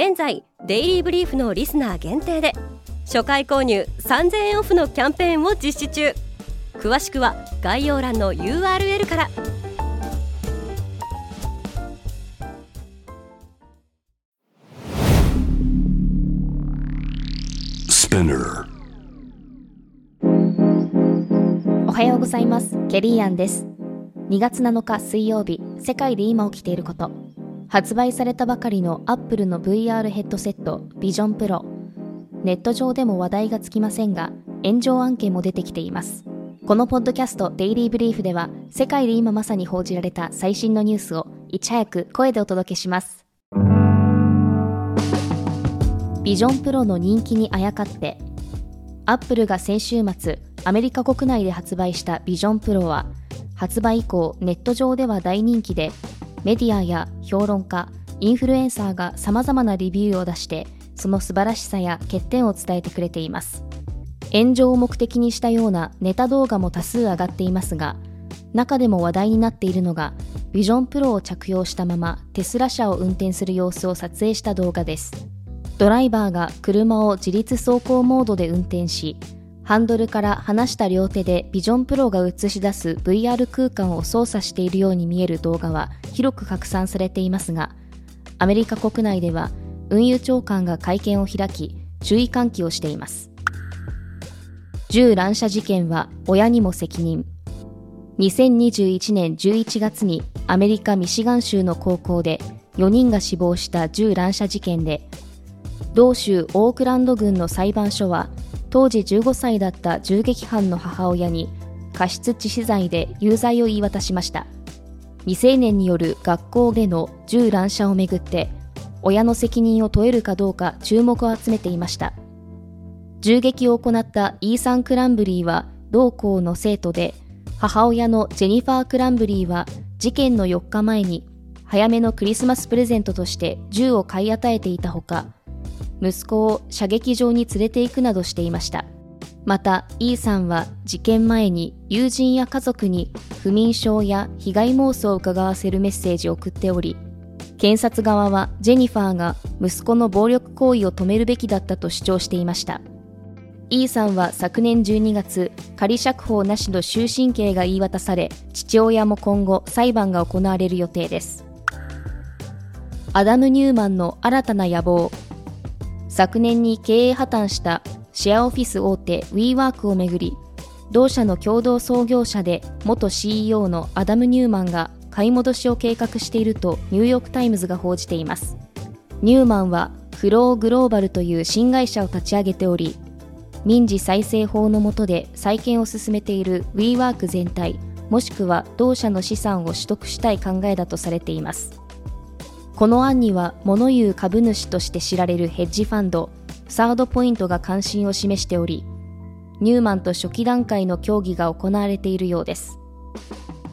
現在デイリーブリーフのリスナー限定で初回購入3000円オフのキャンペーンを実施中。詳しくは概要欄の URL から。おはようございます。ケリーアンです。2月7日水曜日世界で今起きていること発売されたばかりのアップルの VR ヘッドセットビジョンプロネット上でも話題がつきませんが炎上案件も出てきています。このポッドキャストデイリーブリーフでは世界で今まさに報じられた最新のニュースをいち早く声でお届けします。ビジョンプロの人気にあやかってアップルが先週末アメリカ国内で発売したビジョンプロは発売以降ネット上では大人気でメディアや評論家、インフルエンサーが様々なレビューを出して、その素晴らしさや欠点を伝えてくれています。炎上を目的にしたようなネタ動画も多数上がっていますが、中でも話題になっているのが、ビジョンプロを着用したままテスラ車を運転する様子を撮影した動画です。ドライバーが車を自立走行モードで運転し、ハンドルから離した両手でビジョンプロが映し出す VR 空間を操作しているように見える動画は広く拡散されていますが、アメリカ国内では運輸長官が会見を開き、注意喚起をしています。銃乱射事件は親にも責任。2021年11月にアメリカ・ミシガン州の高校で4人が死亡した銃乱射事件で、同州オークランド郡の裁判所は当時15歳だった銃撃犯の母親に過失致死罪で有罪を言い渡しました。未成年による学校での銃乱射をめぐって親の責任を問えるかどうか注目を集めていました。銃撃を行ったイーサン・クランブリーは同校の生徒で母親のジェニファー・クランブリーは事件の4日前に早めのクリスマスプレゼントとして銃を買い与えていたほか息子を射撃場に連れて行くなどしていました。また、イーさんは事件前に友人や家族に不眠症や被害妄想を伺わせるメッセージを送っており、検察側はジェニファーが息子の暴力行為を止めるべきだったと主張していました。イーさんは昨年12月、仮釈放なしの終身刑が言い渡され、父親も今後裁判が行われる予定です。アダム・ニューマンの新たな野望、昨年に経営破綻したシェアオフィス大手 WeWork をめぐり、同社の共同創業者で元 CEO のアダム・ニューマンが買い戻しを計画しているとニューヨーク・タイムズが報じています。ニューマンは Flow Global という新会社を立ち上げており、民事再生法の下で再建を進めている WeWork 全体、もしくは同社の資産を取得したい考えだとされています。この案には物言う株主として知られるヘッジファンドサードポイントが関心を示しておりニューマンと初期段階の協議が行われているようです。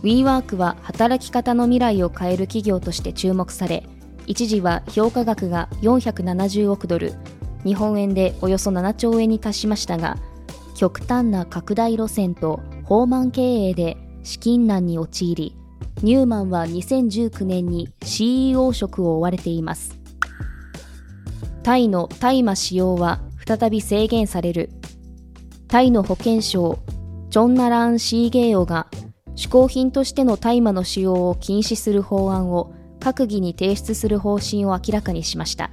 WeWork は働き方の未来を変える企業として注目され一時は評価額が470億ドル日本円でおよそ7兆円に達しましたが極端な拡大路線と放慢経営で資金難に陥りニューマンは2019年に CEO 職を追われています。タイの大麻使用は再び制限される。タイの保健省、チョンナラン・シーゲーオが嗜好品としての大麻の使用を禁止する法案を閣議に提出する方針を明らかにしました。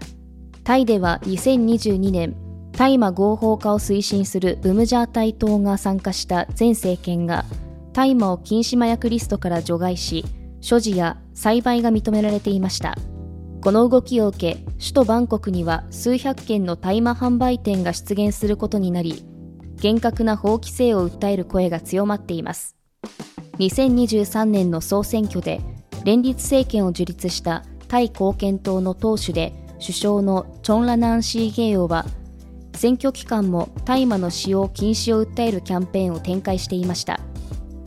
タイでは2022年、大麻合法化を推進するブムジャータイ党が参加した前政権が大麻を禁止麻薬リストから除外し、所持や栽培が認められていました。この動きを受け、首都バンコクには数百件の大麻販売店が出現することになり、厳格な法規制を訴える声が強まっています。2023年の総選挙で、連立政権を樹立したタイ貢献党の党首で、首相のチョンラナンシーゲイオは選挙期間も大麻の使用禁止を訴えるキャンペーンを展開していました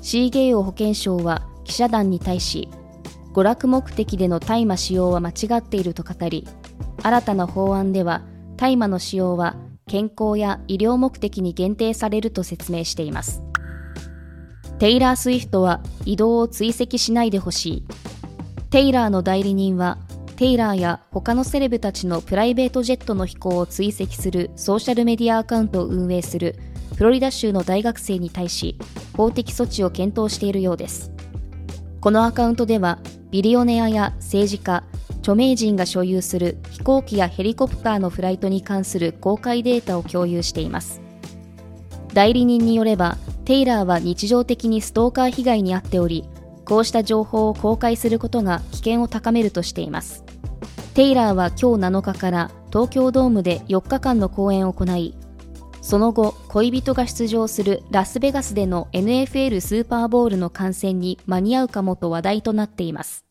シーゲイオ保健相は記者団に対し娯楽目的での大麻使用は間違っていると語り新たな法案では大麻の使用は健康や医療目的に限定されると説明しています。テイラー・スウィフトは移動を追跡しないでほしい。テイラーの代理人はテイラーや他のセレブたちのプライベートジェットの飛行を追跡するソーシャルメディアアカウントを運営するフロリダ州の大学生に対し法的措置を検討しているようです。このアカウントではビリオネアや政治家著名人が所有する飛行機やヘリコプターのフライトに関する公開データを共有しています。代理人によればテイラーは日常的にストーカー被害に遭っておりこうした情報を公開することが危険を高めるとしています。テイラーは今日7日から東京ドームで4日間の公演を行いその後恋人が出場するラスベガスでの NFL スーパーボールの観戦に間に合うかもと話題となっています。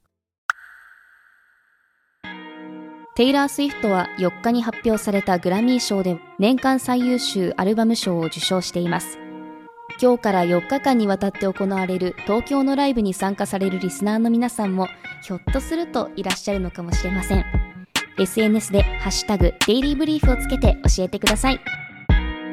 テイラー・スウィフトは4日に発表されたグラミー賞で年間最優秀アルバム賞を受賞しています。今日から4日間にわたって行われる東京のライブに参加されるリスナーの皆さんもひょっとするといらっしゃるのかもしれません。SNS でハッシュタグデイリーブリーフをつけて教えてください。